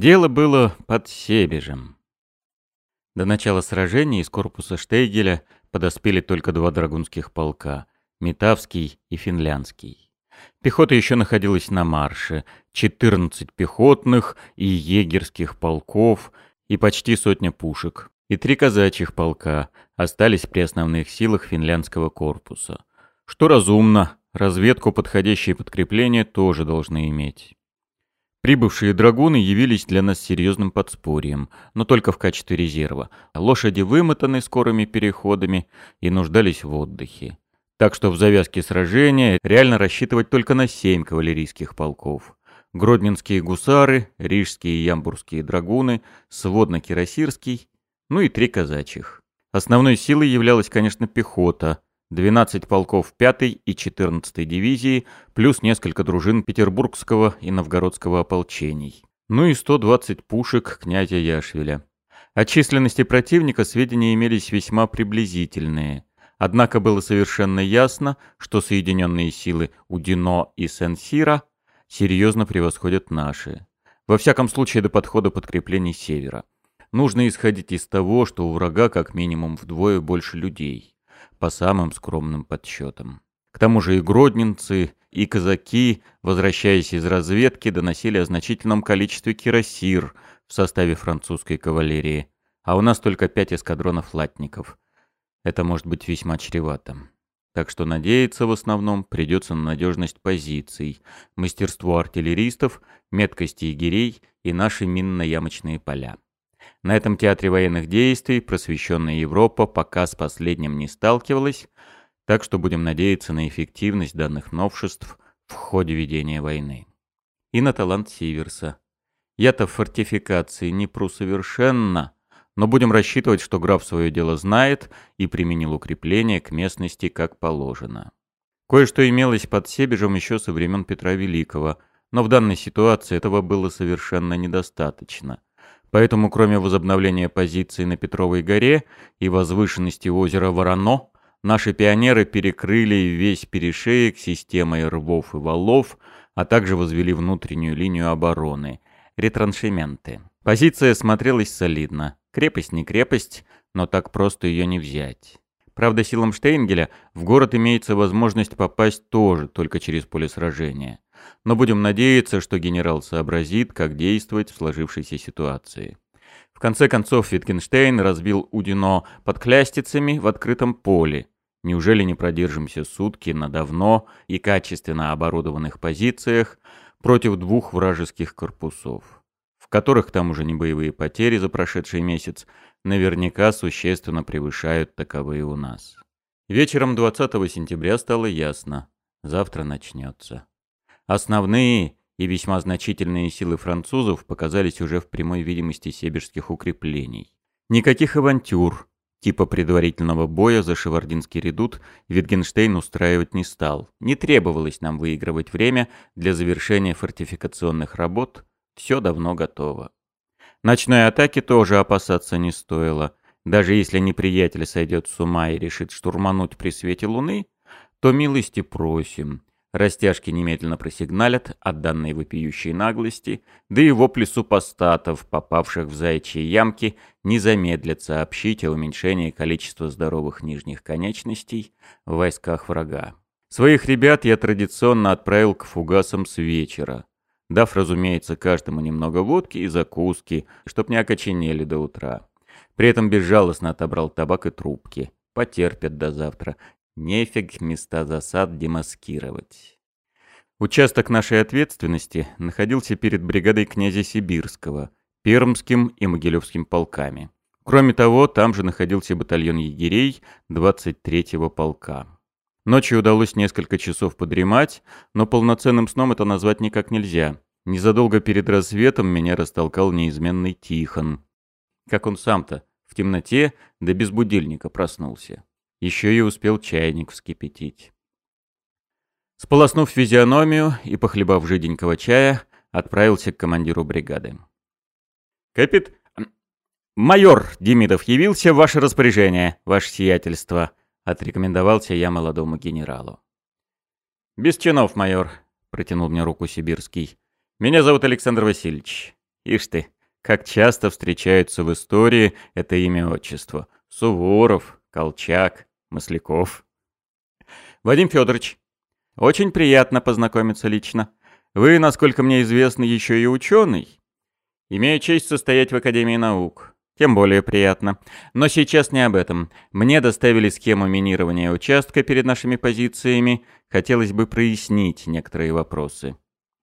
Дело было под Себежем. До начала сражения из корпуса Штейгеля подоспели только два драгунских полка — Метавский и Финляндский. Пехота еще находилась на марше, 14 пехотных и егерских полков и почти сотня пушек, и три казачьих полка остались при основных силах финляндского корпуса. Что разумно, разведку подходящие подкрепления тоже должны иметь. Прибывшие драгуны явились для нас серьезным подспорьем, но только в качестве резерва. Лошади вымотаны скорыми переходами и нуждались в отдыхе. Так что в завязке сражения реально рассчитывать только на семь кавалерийских полков. Гродненские гусары, рижские и ямбурские драгуны, сводно-кирасирский, ну и три казачьих. Основной силой являлась, конечно, пехота, 12 полков 5 и 14 дивизии, плюс несколько дружин Петербургского и Новгородского ополчений. Ну и 120 пушек князя Яшвиля. О численности противника сведения имелись весьма приблизительные. Однако было совершенно ясно, что соединенные силы Удино и Сен-Сира серьезно превосходят наши. Во всяком случае до подхода подкреплений севера. Нужно исходить из того, что у врага как минимум вдвое больше людей по самым скромным подсчетам. К тому же и гродненцы, и казаки, возвращаясь из разведки, доносили о значительном количестве кирасир в составе французской кавалерии, а у нас только пять эскадронов латников. Это может быть весьма чревато. Так что надеяться в основном придется на надежность позиций, мастерство артиллеристов, меткость егерей и наши минно-ямочные поля. На этом театре военных действий просвещенная Европа пока с последним не сталкивалась, так что будем надеяться на эффективность данных новшеств в ходе ведения войны. И на талант Сиверса. Я-то в фортификации не пру совершенно, но будем рассчитывать, что граф свое дело знает и применил укрепление к местности как положено. Кое-что имелось под Себежем еще со времен Петра Великого, но в данной ситуации этого было совершенно недостаточно. Поэтому, кроме возобновления позиций на Петровой горе и возвышенности озера Ворано, наши пионеры перекрыли весь перешеек системой рвов и валов, а также возвели внутреннюю линию обороны – ретраншементы. Позиция смотрелась солидно. Крепость не крепость, но так просто ее не взять. Правда, силам Штейнгеля в город имеется возможность попасть тоже только через поле сражения но будем надеяться, что генерал сообразит, как действовать в сложившейся ситуации. В конце концов, Витгенштейн разбил Удино под клястицами в открытом поле. Неужели не продержимся сутки на давно и качественно оборудованных позициях против двух вражеских корпусов, в которых там уже не боевые потери за прошедший месяц наверняка существенно превышают таковые у нас. Вечером 20 сентября стало ясно. Завтра начнется. Основные и весьма значительные силы французов показались уже в прямой видимости сибирских укреплений. Никаких авантюр, типа предварительного боя за Шевардинский редут, Витгенштейн устраивать не стал. Не требовалось нам выигрывать время для завершения фортификационных работ, все давно готово. Ночной атаки тоже опасаться не стоило. Даже если неприятель сойдет с ума и решит штурмануть при свете луны, то милости просим. Растяжки немедленно просигналят от данной вопиющей наглости, да и вопли супостатов, попавших в заячьи ямки, не замедлят сообщить о уменьшении количества здоровых нижних конечностей в войсках врага. Своих ребят я традиционно отправил к фугасам с вечера, дав, разумеется, каждому немного водки и закуски, чтоб не окоченели до утра. При этом безжалостно отобрал табак и трубки. Потерпят до завтра. Нефиг места засад демаскировать. Участок нашей ответственности находился перед бригадой князя Сибирского, Пермским и Могилевским полками. Кроме того, там же находился батальон егерей 23-го полка. Ночью удалось несколько часов подремать, но полноценным сном это назвать никак нельзя. Незадолго перед рассветом меня растолкал неизменный Тихон. Как он сам-то, в темноте, да без будильника проснулся. Еще и успел чайник вскипятить. Сполоснув физиономию и похлебав жиденького чая, отправился к командиру бригады. «Капит... майор Демидов явился в ваше распоряжение, ваше сиятельство», — отрекомендовался я молодому генералу. «Без чинов, майор», — протянул мне руку Сибирский. «Меня зовут Александр Васильевич. Ишь ты, как часто встречаются в истории это имя-отчество. Суворов, Колчак, Масляков. Вадим Федорович, очень приятно познакомиться лично. Вы, насколько мне известно, еще и ученый. Имею честь состоять в Академии наук. Тем более приятно. Но сейчас не об этом. Мне доставили схему минирования участка перед нашими позициями. Хотелось бы прояснить некоторые вопросы.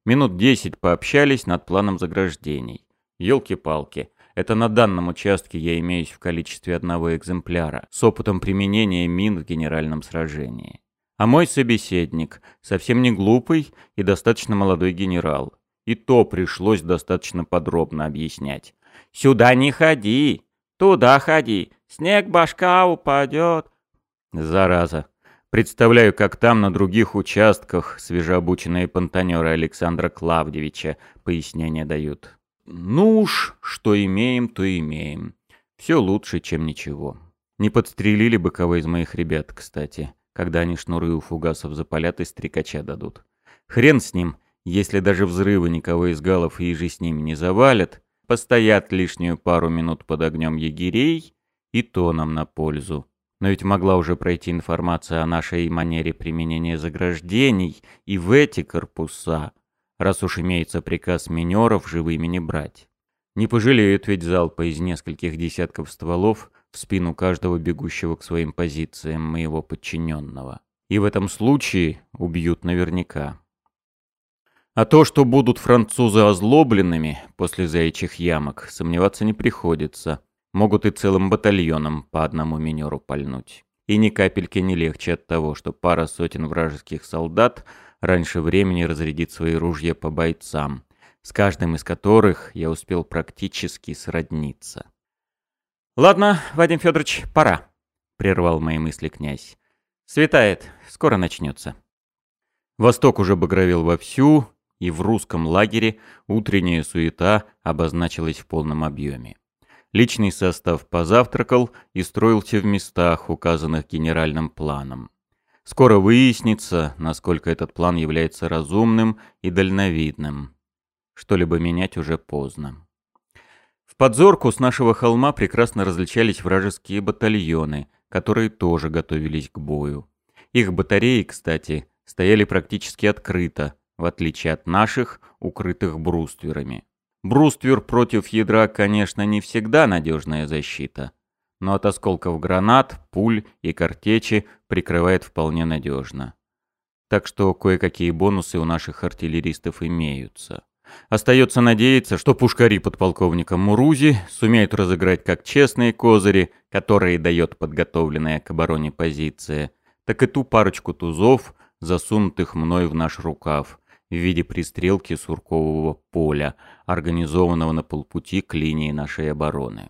Минут десять пообщались над планом заграждений. Ёлки-палки. Это на данном участке я имеюсь в количестве одного экземпляра, с опытом применения мин в генеральном сражении. А мой собеседник совсем не глупый и достаточно молодой генерал. И то пришлось достаточно подробно объяснять. «Сюда не ходи, туда ходи, снег башка упадет». Зараза. Представляю, как там на других участках свежеобученные понтанеры Александра Клавдевича пояснения дают. Ну уж, что имеем, то имеем. Все лучше, чем ничего. Не подстрелили бы кого из моих ребят, кстати, когда они шнуры у фугасов запалят и стрекача дадут. Хрен с ним, если даже взрывы никого из галов и же с ними не завалят, постоят лишнюю пару минут под огнем егерей, и то нам на пользу. Но ведь могла уже пройти информация о нашей манере применения заграждений и в эти корпуса — раз уж имеется приказ минеров живыми не брать. Не пожалеют ведь залпа из нескольких десятков стволов в спину каждого бегущего к своим позициям моего подчиненного. И в этом случае убьют наверняка. А то, что будут французы озлобленными после заячьих ямок, сомневаться не приходится. Могут и целым батальоном по одному минеру пальнуть. И ни капельки не легче от того, что пара сотен вражеских солдат – раньше времени разрядить свои ружья по бойцам, с каждым из которых я успел практически сродниться. «Ладно, Вадим Федорович, пора», — прервал мои мысли князь. «Светает, скоро начнется». Восток уже багровел вовсю, и в русском лагере утренняя суета обозначилась в полном объеме. Личный состав позавтракал и строился в местах, указанных генеральным планом. Скоро выяснится, насколько этот план является разумным и дальновидным. Что-либо менять уже поздно. В подзорку с нашего холма прекрасно различались вражеские батальоны, которые тоже готовились к бою. Их батареи, кстати, стояли практически открыто, в отличие от наших, укрытых брустверами. Бруствер против ядра, конечно, не всегда надежная защита, но от осколков гранат, пуль и картечи прикрывает вполне надежно. Так что кое-какие бонусы у наших артиллеристов имеются. Остается надеяться, что пушкари подполковника Мурузи сумеют разыграть как честные козыри, которые дает подготовленная к обороне позиция, так и ту парочку тузов, засунутых мной в наш рукав, в виде пристрелки суркового поля, организованного на полпути к линии нашей обороны.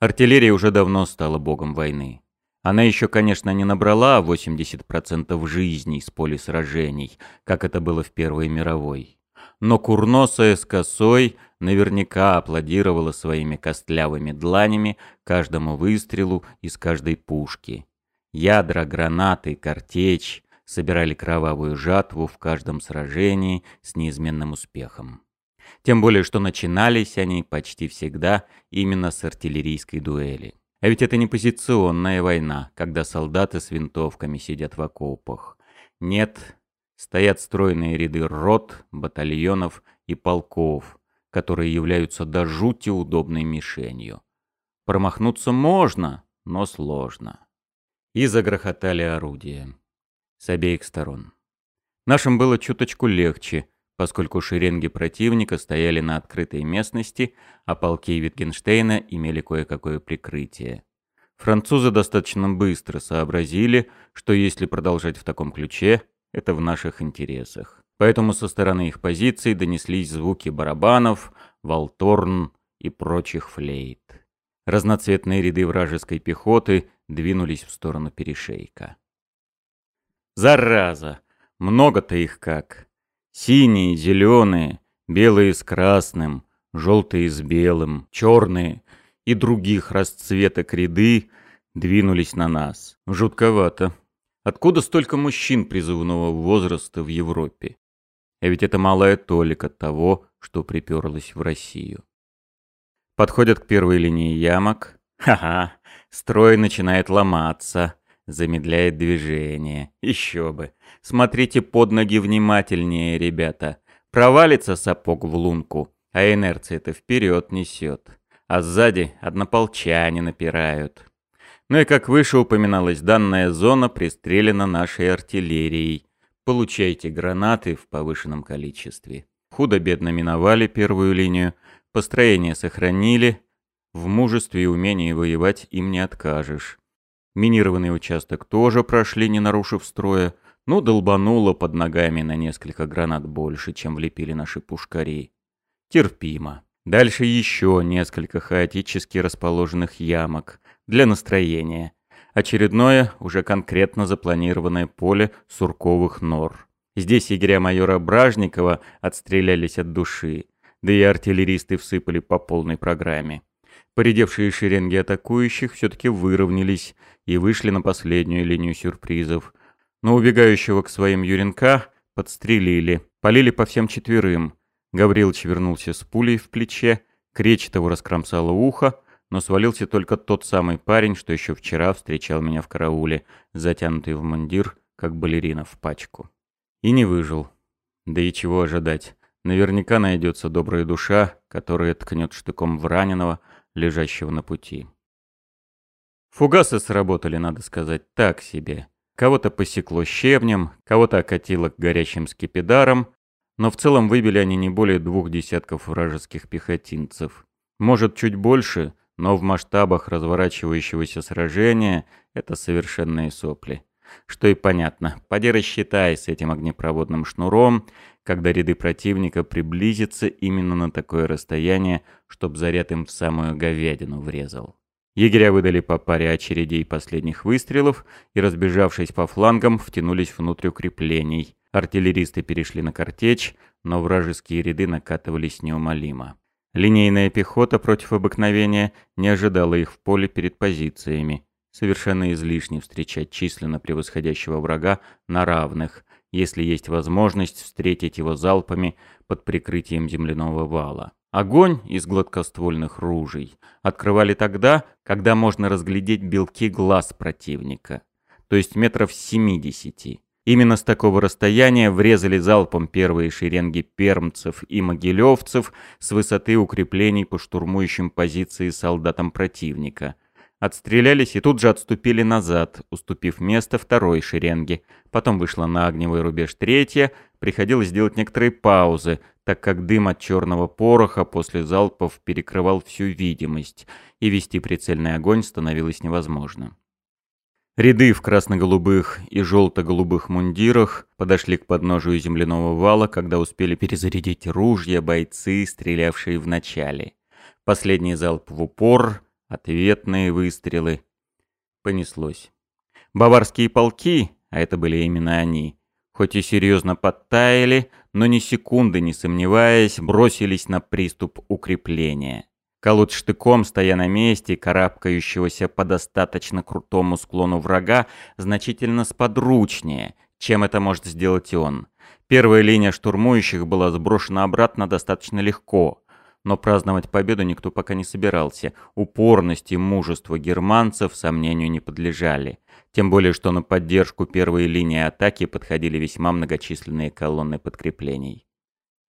Артиллерия уже давно стала богом войны. Она еще, конечно, не набрала 80% жизней с поля сражений, как это было в Первой мировой. Но курносая с косой наверняка аплодировала своими костлявыми дланями каждому выстрелу из каждой пушки. Ядра, гранаты, картечь собирали кровавую жатву в каждом сражении с неизменным успехом. Тем более, что начинались они почти всегда именно с артиллерийской дуэли. А ведь это не позиционная война, когда солдаты с винтовками сидят в окопах. Нет, стоят стройные ряды рот, батальонов и полков, которые являются до жути удобной мишенью. Промахнуться можно, но сложно. И загрохотали орудия. С обеих сторон. Нашим было чуточку легче, поскольку шеренги противника стояли на открытой местности, а полки Витгенштейна имели кое-какое прикрытие. Французы достаточно быстро сообразили, что если продолжать в таком ключе, это в наших интересах. Поэтому со стороны их позиций донеслись звуки барабанов, волторн и прочих флейт. Разноцветные ряды вражеской пехоты двинулись в сторону перешейка. «Зараза! Много-то их как!» Синие, зеленые, белые с красным, желтые с белым, черные и других расцветок ряды двинулись на нас. Жутковато. Откуда столько мужчин призывного возраста в Европе? А ведь это малая толика того, что приперлось в Россию. Подходят к первой линии ямок. Ха-ха, строй начинает ломаться, замедляет движение. Еще бы. Смотрите под ноги внимательнее, ребята. Провалится сапог в лунку, а инерция-то вперед несет. А сзади однополчане напирают. Ну и как выше упоминалось, данная зона пристрелена нашей артиллерией. Получайте гранаты в повышенном количестве. Худо-бедно миновали первую линию, построение сохранили, в мужестве и умении воевать им не откажешь. Минированный участок тоже прошли, не нарушив строя, но долбануло под ногами на несколько гранат больше, чем влепили наши пушкари. Терпимо. Дальше еще несколько хаотически расположенных ямок для настроения очередное, уже конкретно запланированное поле сурковых нор. Здесь егеря майора Бражникова отстрелялись от души, да и артиллеристы всыпали по полной программе. Поредевшие шеренги атакующих все-таки выровнялись и вышли на последнюю линию сюрпризов. Но убегающего к своим Юренка подстрелили, полили по всем четверым. Гаврилович вернулся с пулей в плече, Кречетову раскромсало ухо, но свалился только тот самый парень, что еще вчера встречал меня в карауле, затянутый в мундир, как балерина в пачку. И не выжил. Да и чего ожидать. Наверняка найдется добрая душа, которая ткнет штыком в раненого, лежащего на пути. Фугасы сработали, надо сказать, так себе. Кого-то посекло щебнем, кого-то окатило горячим скипидаром, но в целом выбили они не более двух десятков вражеских пехотинцев. Может, чуть больше, но в масштабах разворачивающегося сражения это совершенные сопли. Что и понятно. Поди рассчитай с этим огнепроводным шнуром, когда ряды противника приблизятся именно на такое расстояние, чтоб заряд им в самую говядину врезал. Егеря выдали по паре очередей последних выстрелов и, разбежавшись по флангам, втянулись внутрь укреплений. Артиллеристы перешли на картечь, но вражеские ряды накатывались неумолимо. Линейная пехота против обыкновения не ожидала их в поле перед позициями. Совершенно излишне встречать численно превосходящего врага на равных, если есть возможность встретить его залпами под прикрытием земляного вала. Огонь из гладкоствольных ружей открывали тогда, когда можно разглядеть белки глаз противника, то есть метров семидесяти. Именно с такого расстояния врезали залпом первые шеренги пермцев и могилевцев с высоты укреплений по штурмующим позиции солдатам противника. Отстрелялись и тут же отступили назад, уступив место второй шеренге. Потом вышла на огневой рубеж третья, приходилось делать некоторые паузы, так как дым от черного пороха после залпов перекрывал всю видимость, и вести прицельный огонь становилось невозможно. Ряды в красно-голубых и желто-голубых мундирах подошли к подножию земляного вала, когда успели перезарядить ружья бойцы, стрелявшие в начале. Последний залп в упор, ответные выстрелы. Понеслось. Баварские полки, а это были именно они, хоть и серьезно подтаяли, но ни секунды не сомневаясь, бросились на приступ укрепления. Колоть штыком, стоя на месте, карабкающегося по достаточно крутому склону врага, значительно сподручнее, чем это может сделать он. Первая линия штурмующих была сброшена обратно достаточно легко, но праздновать победу никто пока не собирался. Упорность и мужество германцев сомнению не подлежали. Тем более, что на поддержку первой линии атаки подходили весьма многочисленные колонны подкреплений.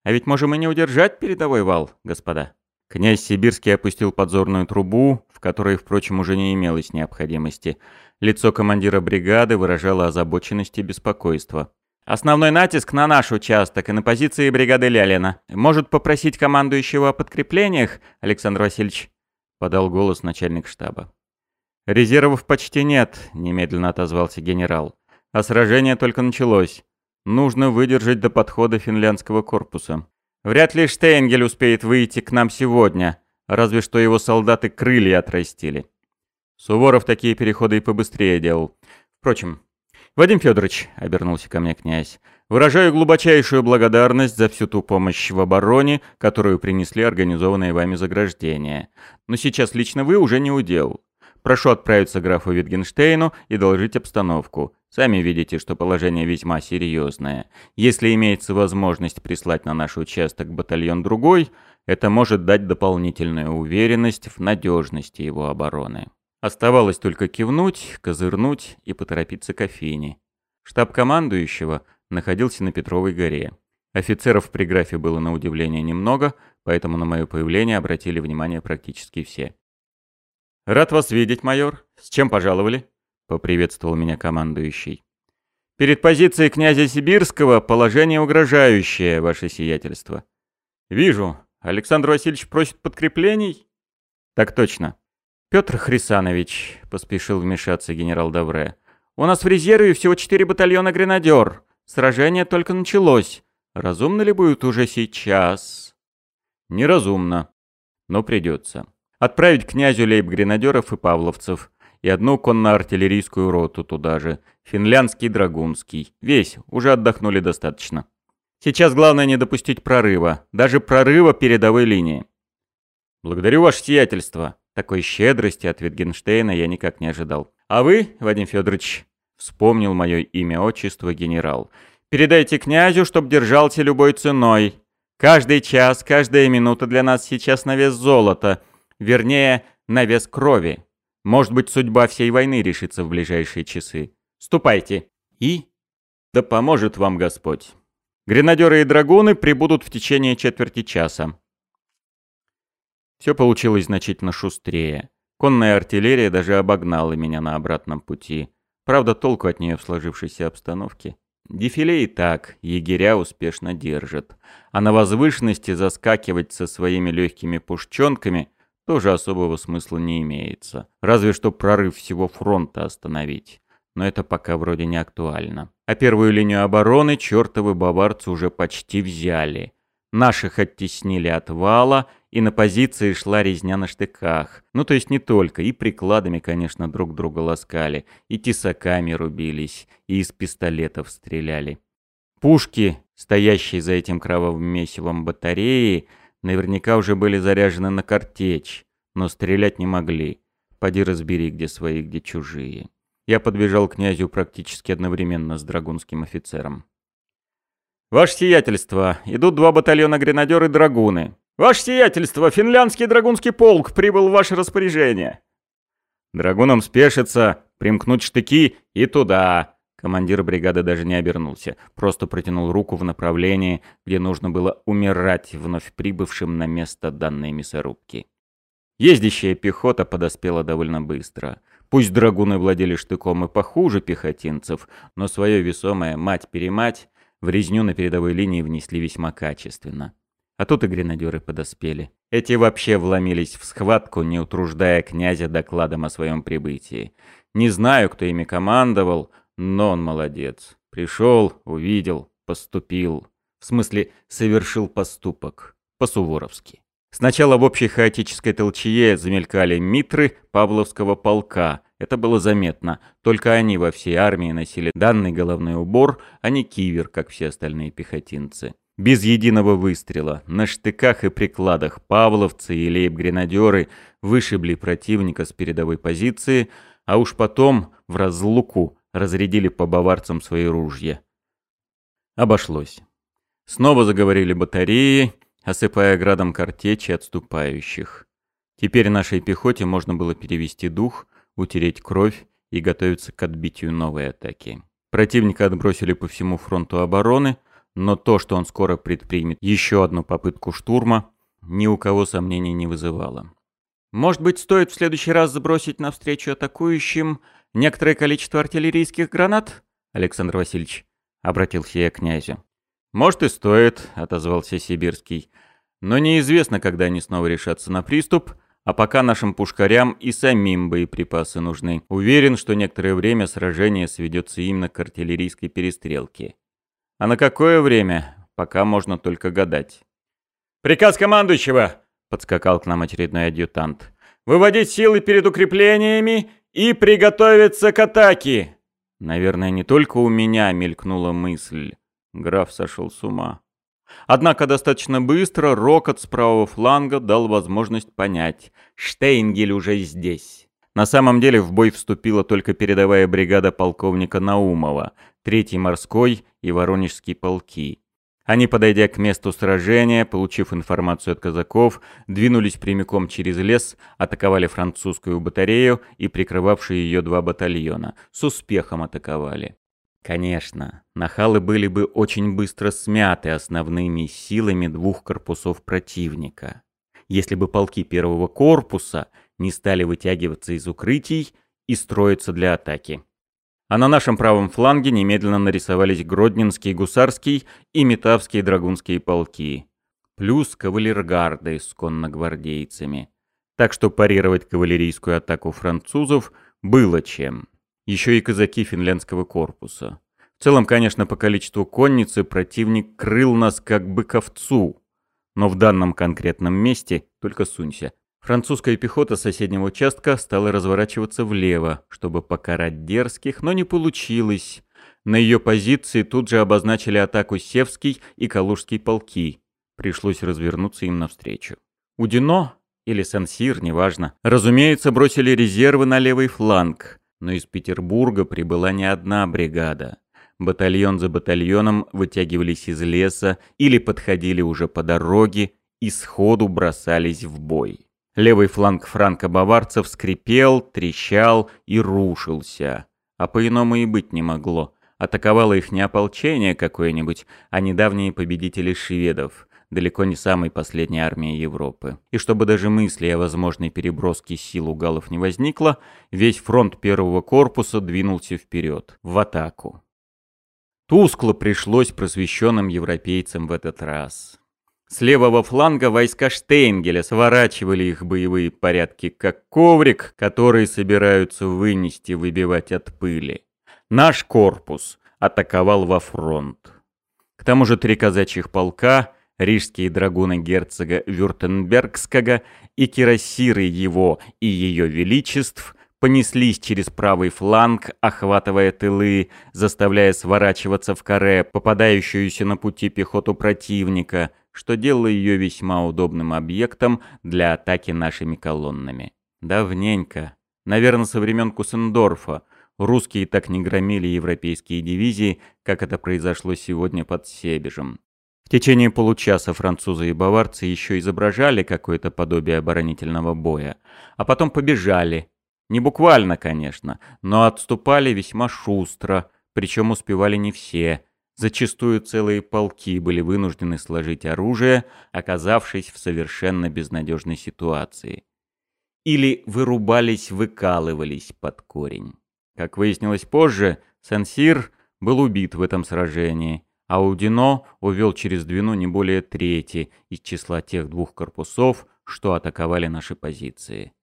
А ведь можем и не удержать передовой вал, господа. Князь Сибирский опустил подзорную трубу, в которой, впрочем, уже не имелось необходимости. Лицо командира бригады выражало озабоченность и беспокойство. «Основной натиск на наш участок и на позиции бригады Лялина. Может попросить командующего о подкреплениях, Александр Васильевич?» — подал голос начальник штаба. «Резервов почти нет», — немедленно отозвался генерал. «А сражение только началось. Нужно выдержать до подхода финляндского корпуса. Вряд ли Штейнгель успеет выйти к нам сегодня, разве что его солдаты крылья отрастили. Суворов такие переходы и побыстрее делал. Впрочем, Вадим Федорович, обернулся ко мне князь, выражаю глубочайшую благодарность за всю ту помощь в обороне, которую принесли организованные вами заграждения. Но сейчас лично вы уже не удел. Прошу отправиться графу Витгенштейну и доложить обстановку. Сами видите, что положение весьма серьезное. Если имеется возможность прислать на наш участок батальон другой, это может дать дополнительную уверенность в надежности его обороны. Оставалось только кивнуть, козырнуть и поторопиться к Афине. Штаб командующего находился на Петровой горе. Офицеров при графе было на удивление немного, поэтому на мое появление обратили внимание практически все. «Рад вас видеть, майор. С чем пожаловали?» — поприветствовал меня командующий. «Перед позицией князя Сибирского положение угрожающее, ваше сиятельство». «Вижу. Александр Васильевич просит подкреплений?» «Так точно». «Петр Хрисанович», — поспешил вмешаться генерал Давре, — «у нас в резерве всего четыре батальона гренадер. Сражение только началось. Разумно ли будет уже сейчас? Неразумно, но придется. Отправить князю лейб-гренадеров и павловцев, и одну конно-артиллерийскую роту туда же, финляндский драгунский. Весь, уже отдохнули достаточно. Сейчас главное не допустить прорыва, даже прорыва передовой линии. Благодарю ваше сиятельство. Такой щедрости от Витгенштейна я никак не ожидал. А вы, Вадим Федорович, вспомнил мое имя-отчество генерал, — Передайте князю, чтоб держался любой ценой. Каждый час, каждая минута для нас сейчас на вес золота. Вернее, на вес крови. Может быть, судьба всей войны решится в ближайшие часы. Ступайте. И? Да поможет вам Господь. Гренадеры и драгуны прибудут в течение четверти часа. Все получилось значительно шустрее. Конная артиллерия даже обогнала меня на обратном пути. Правда, толку от нее в сложившейся обстановке. Дефиле и так егеря успешно держат, а на возвышенности заскакивать со своими легкими пушченками тоже особого смысла не имеется. Разве что прорыв всего фронта остановить. Но это пока вроде не актуально. А первую линию обороны чертовы баварцы уже почти взяли. Наших оттеснили от вала, и на позиции шла резня на штыках. Ну, то есть не только, и прикладами, конечно, друг друга ласкали, и тесаками рубились, и из пистолетов стреляли. Пушки, стоящие за этим кровавым месивом батареи, наверняка уже были заряжены на картечь, но стрелять не могли. Поди разбери, где свои, где чужие. Я подбежал к князю практически одновременно с драгунским офицером. «Ваше сиятельство, идут два батальона гренадеры драгуны. Ваше сиятельство, финляндский драгунский полк прибыл в ваше распоряжение». «Драгунам спешится, примкнуть штыки и туда». Командир бригады даже не обернулся, просто протянул руку в направлении, где нужно было умирать вновь прибывшим на место данной мясорубки. Ездящая пехота подоспела довольно быстро. Пусть драгуны владели штыком и похуже пехотинцев, но свое весомое «мать-перемать» В резню на передовой линии внесли весьма качественно. А тут и гренадеры подоспели. Эти вообще вломились в схватку, не утруждая князя докладом о своем прибытии. Не знаю, кто ими командовал, но он молодец. Пришел, увидел, поступил. В смысле, совершил поступок. По-суворовски. Сначала в общей хаотической толчее замелькали митры Павловского полка, это было заметно. Только они во всей армии носили данный головной убор, а не кивер, как все остальные пехотинцы. Без единого выстрела, на штыках и прикладах павловцы и лейб-гренадеры вышибли противника с передовой позиции, а уж потом в разлуку разрядили по баварцам свои ружья. Обошлось. Снова заговорили батареи, осыпая градом картечи отступающих. Теперь нашей пехоте можно было перевести дух утереть кровь и готовиться к отбитию новой атаки. Противника отбросили по всему фронту обороны, но то, что он скоро предпримет еще одну попытку штурма, ни у кого сомнений не вызывало. Может быть, стоит в следующий раз забросить навстречу атакующим некоторое количество артиллерийских гранат, Александр Васильевич? Обратился я к князю. Может и стоит, отозвался Сибирский. Но неизвестно, когда они снова решатся на приступ, а пока нашим пушкарям и самим боеприпасы нужны. Уверен, что некоторое время сражение сведется именно к артиллерийской перестрелке. А на какое время, пока можно только гадать. «Приказ командующего!» — подскакал к нам очередной адъютант. «Выводить силы перед укреплениями и приготовиться к атаке!» Наверное, не только у меня мелькнула мысль. Граф сошел с ума. Однако достаточно быстро рокот с правого фланга дал возможность понять, Штейнгель уже здесь. На самом деле в бой вступила только передовая бригада полковника Наумова, 3-й морской и Воронежский полки. Они, подойдя к месту сражения, получив информацию от казаков, двинулись прямиком через лес, атаковали французскую батарею и прикрывавшие ее два батальона. С успехом атаковали. Конечно, нахалы были бы очень быстро смяты основными силами двух корпусов противника. Если бы полки первого корпуса не стали вытягиваться из укрытий и строиться для атаки а на нашем правом фланге немедленно нарисовались Гродненский гусарский и Метавские драгунские полки, плюс кавалергарды с конногвардейцами. Так что парировать кавалерийскую атаку французов было чем. Еще и казаки финляндского корпуса. В целом, конечно, по количеству конницы противник крыл нас как бы ковцу, но в данном конкретном месте только сунься. Французская пехота соседнего участка стала разворачиваться влево, чтобы покарать дерзких, но не получилось. На ее позиции тут же обозначили атаку Севский и Калужский полки. Пришлось развернуться им навстречу. Удино или Сансир, неважно, разумеется, бросили резервы на левый фланг, но из Петербурга прибыла не одна бригада. Батальон за батальоном вытягивались из леса или подходили уже по дороге и сходу бросались в бой. Левый фланг франко-баварцев скрипел, трещал и рушился. А по-иному и быть не могло. Атаковало их не ополчение какое-нибудь, а недавние победители шведов, далеко не самой последней армии Европы. И чтобы даже мысли о возможной переброске сил у галлов не возникло, весь фронт первого корпуса двинулся вперед, в атаку. Тускло пришлось просвещенным европейцам в этот раз. С левого фланга войска Штейнгеля сворачивали их боевые порядки, как коврик, который собираются вынести, выбивать от пыли. Наш корпус атаковал во фронт. К тому же три казачьих полка, рижские драгуны герцога Вюртенбергского и кирасиры его и ее величеств понеслись через правый фланг, охватывая тылы, заставляя сворачиваться в каре попадающуюся на пути пехоту противника – что делало ее весьма удобным объектом для атаки нашими колоннами. Давненько, наверное, со времен Кусендорфа, русские так не громили европейские дивизии, как это произошло сегодня под Себежем. В течение получаса французы и баварцы еще изображали какое-то подобие оборонительного боя, а потом побежали. Не буквально, конечно, но отступали весьма шустро, причем успевали не все – Зачастую целые полки были вынуждены сложить оружие, оказавшись в совершенно безнадежной ситуации. Или вырубались, выкалывались под корень. Как выяснилось позже, Сансир был убит в этом сражении, а Удино увел через Двину не более трети из числа тех двух корпусов, что атаковали наши позиции.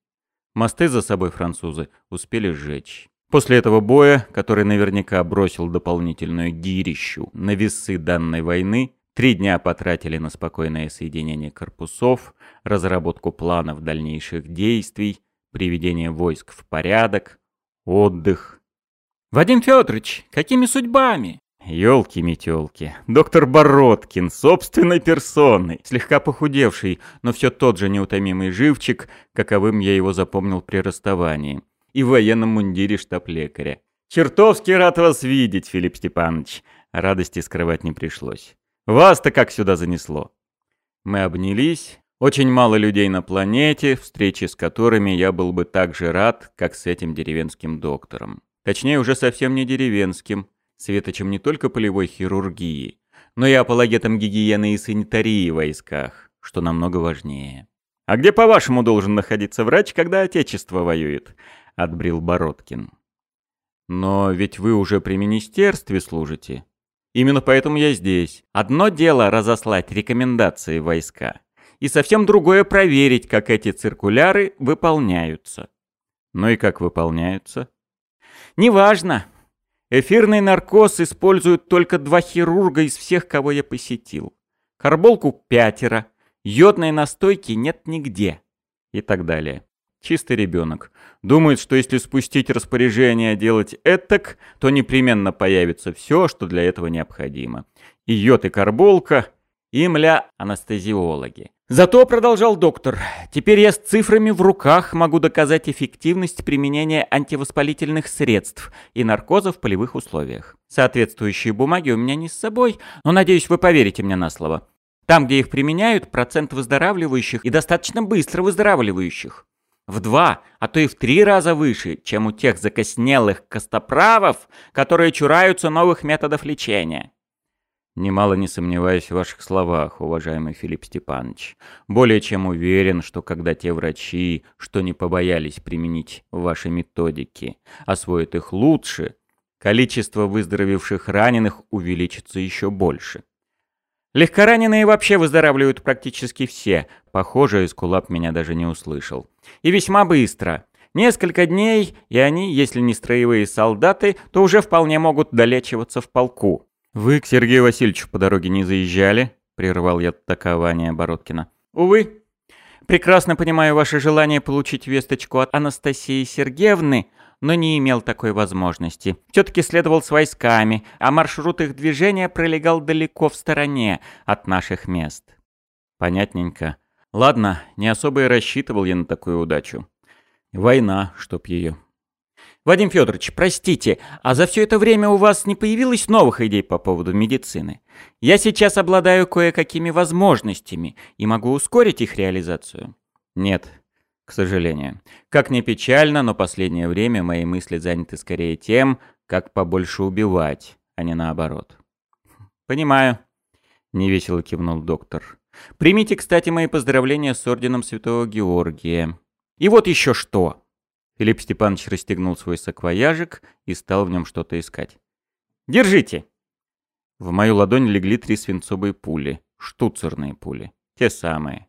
Мосты за собой французы успели сжечь. После этого боя, который наверняка бросил дополнительную гирищу на весы данной войны, три дня потратили на спокойное соединение корпусов, разработку планов дальнейших действий, приведение войск в порядок, отдых. «Вадим Федорович, какими судьбами?» Ёлки-метёлки. Доктор Бородкин, собственной персоной, слегка похудевший, но все тот же неутомимый живчик, каковым я его запомнил при расставании и в военном мундире штаб-лекаря. «Чертовски рад вас видеть, Филипп Степанович!» Радости скрывать не пришлось. «Вас-то как сюда занесло?» Мы обнялись. Очень мало людей на планете, встречи с которыми я был бы так же рад, как с этим деревенским доктором. Точнее, уже совсем не деревенским, светочем не только полевой хирургии, но и апологетом гигиены и санитарии в войсках, что намного важнее. А где, по-вашему, должен находиться врач, когда Отечество воюет? — отбрил Бородкин. «Но ведь вы уже при министерстве служите. Именно поэтому я здесь. Одно дело разослать рекомендации войска, и совсем другое проверить, как эти циркуляры выполняются». «Ну и как выполняются?» «Неважно. Эфирный наркоз используют только два хирурга из всех, кого я посетил. Карболку пятеро, йодной настойки нет нигде» и так далее. Чистый ребенок. Думает, что если спустить распоряжение делать этак, то непременно появится все, что для этого необходимо. И йод, и карболка, Имля анестезиологи. Зато, продолжал доктор, теперь я с цифрами в руках могу доказать эффективность применения антивоспалительных средств и наркоза в полевых условиях. Соответствующие бумаги у меня не с собой, но надеюсь, вы поверите мне на слово. Там, где их применяют, процент выздоравливающих и достаточно быстро выздоравливающих. В два, а то и в три раза выше, чем у тех закоснелых костоправов, которые чураются новых методов лечения. Немало не сомневаюсь в ваших словах, уважаемый Филипп Степанович. Более чем уверен, что когда те врачи, что не побоялись применить ваши методики, освоят их лучше, количество выздоровевших раненых увеличится еще больше. Легкораненые вообще выздоравливают практически все. Похоже, Эскулап меня даже не услышал. И весьма быстро. Несколько дней, и они, если не строевые солдаты, то уже вполне могут долечиваться в полку. «Вы к Сергею Васильевичу по дороге не заезжали?» — прервал я такование Бородкина. «Увы. Прекрасно понимаю ваше желание получить весточку от Анастасии Сергеевны, но не имел такой возможности. Все-таки следовал с войсками, а маршрут их движения пролегал далеко в стороне от наших мест». «Понятненько. Ладно, не особо и рассчитывал я на такую удачу. Война, чтоб ее. Вадим Федорович, простите, а за все это время у вас не появилось новых идей по поводу медицины? Я сейчас обладаю кое-какими возможностями и могу ускорить их реализацию. Нет, к сожалению. Как ни печально, но последнее время мои мысли заняты скорее тем, как побольше убивать, а не наоборот. Понимаю, невесело кивнул доктор. Примите, кстати, мои поздравления с орденом Святого Георгия. И вот еще что. Филипп Степанович расстегнул свой саквояжик и стал в нем что-то искать. «Держите!» В мою ладонь легли три свинцовые пули, штуцерные пули, те самые.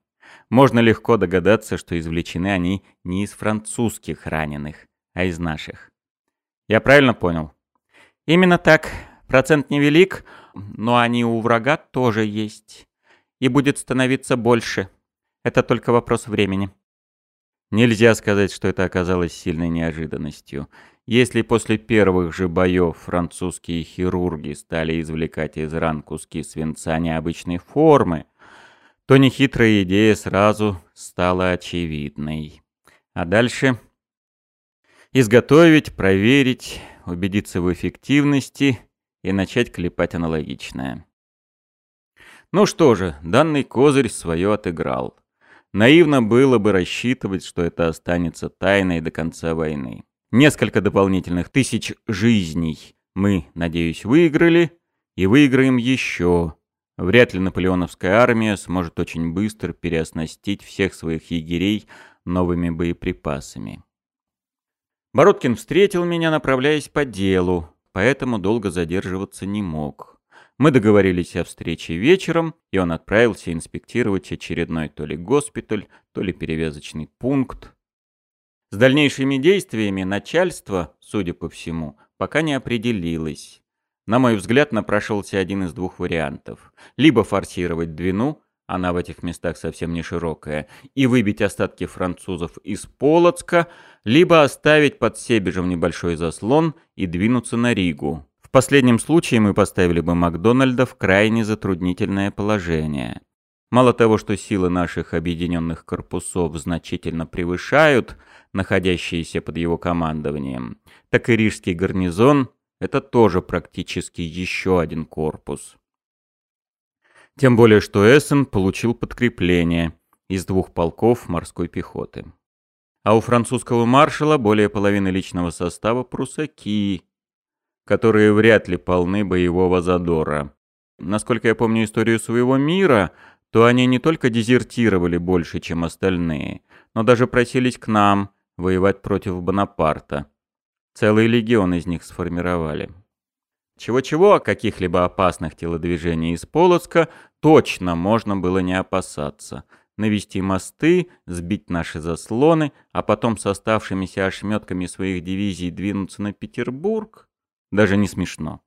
Можно легко догадаться, что извлечены они не из французских раненых, а из наших. Я правильно понял? Именно так. Процент невелик, но они у врага тоже есть. И будет становиться больше. Это только вопрос времени. Нельзя сказать, что это оказалось сильной неожиданностью. Если после первых же боев французские хирурги стали извлекать из ран куски свинца необычной формы, то нехитрая идея сразу стала очевидной. А дальше изготовить, проверить, убедиться в эффективности и начать клепать аналогичное. Ну что же, данный козырь свое отыграл. Наивно было бы рассчитывать, что это останется тайной до конца войны. Несколько дополнительных тысяч жизней мы, надеюсь, выиграли, и выиграем еще. Вряд ли наполеоновская армия сможет очень быстро переоснастить всех своих егерей новыми боеприпасами. Бородкин встретил меня, направляясь по делу, поэтому долго задерживаться не мог. Мы договорились о встрече вечером, и он отправился инспектировать очередной то ли госпиталь, то ли перевязочный пункт. С дальнейшими действиями начальство, судя по всему, пока не определилось. На мой взгляд, напрошелся один из двух вариантов. Либо форсировать Двину, она в этих местах совсем не широкая, и выбить остатки французов из Полоцка, либо оставить под Себежем небольшой заслон и двинуться на Ригу последнем случае мы поставили бы Макдональда в крайне затруднительное положение. Мало того, что силы наших объединенных корпусов значительно превышают находящиеся под его командованием, так и рижский гарнизон – это тоже практически еще один корпус. Тем более, что Эссен получил подкрепление из двух полков морской пехоты. А у французского маршала более половины личного состава прусаки, которые вряд ли полны боевого задора. Насколько я помню историю своего мира, то они не только дезертировали больше, чем остальные, но даже просились к нам воевать против Бонапарта. Целый легион из них сформировали. Чего-чего, каких-либо опасных телодвижений из Полоцка точно можно было не опасаться. Навести мосты, сбить наши заслоны, а потом с оставшимися ошметками своих дивизий двинуться на Петербург даже не смешно.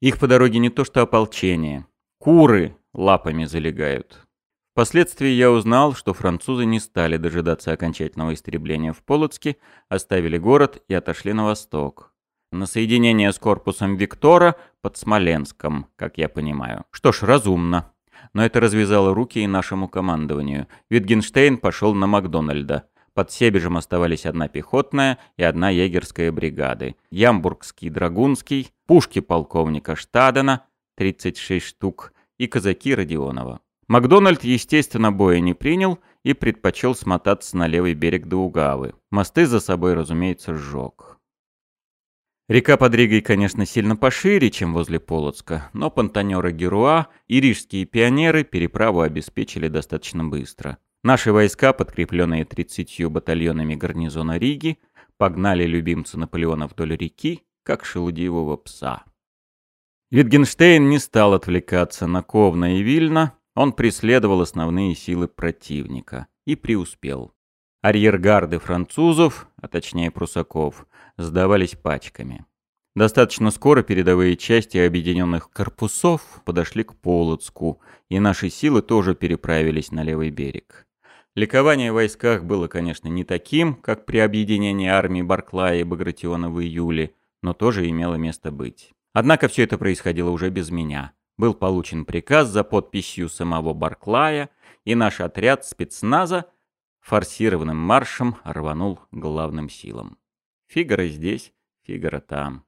Их по дороге не то что ополчение. Куры лапами залегают. Впоследствии я узнал, что французы не стали дожидаться окончательного истребления в Полоцке, оставили город и отошли на восток. На соединение с корпусом Виктора под Смоленском, как я понимаю. Что ж, разумно. но это развязало руки и нашему командованию. Витгенштейн пошел на Макдональда. Под Себежем оставались одна пехотная и одна егерская бригады. Ямбургский драгунский, пушки полковника Штадена, 36 штук, и казаки Родионова. Макдональд, естественно, боя не принял и предпочел смотаться на левый берег Даугавы. Мосты за собой, разумеется, сжег. Река под Ригой, конечно, сильно пошире, чем возле Полоцка, но понтонеры Геруа и рижские пионеры переправу обеспечили достаточно быстро. Наши войска, подкрепленные 30 батальонами гарнизона Риги, погнали любимца Наполеона вдоль реки, как шелудивого пса. Витгенштейн не стал отвлекаться на Ковна и Вильна, он преследовал основные силы противника и преуспел. Арьергарды французов, а точнее прусаков, сдавались пачками. Достаточно скоро передовые части объединенных корпусов подошли к Полоцку, и наши силы тоже переправились на левый берег. Ликование в войсках было, конечно, не таким, как при объединении армии Барклая и Багратиона в июле, но тоже имело место быть. Однако все это происходило уже без меня. Был получен приказ за подписью самого Барклая, и наш отряд спецназа форсированным маршем рванул главным силам. Фигара здесь, Фигара там.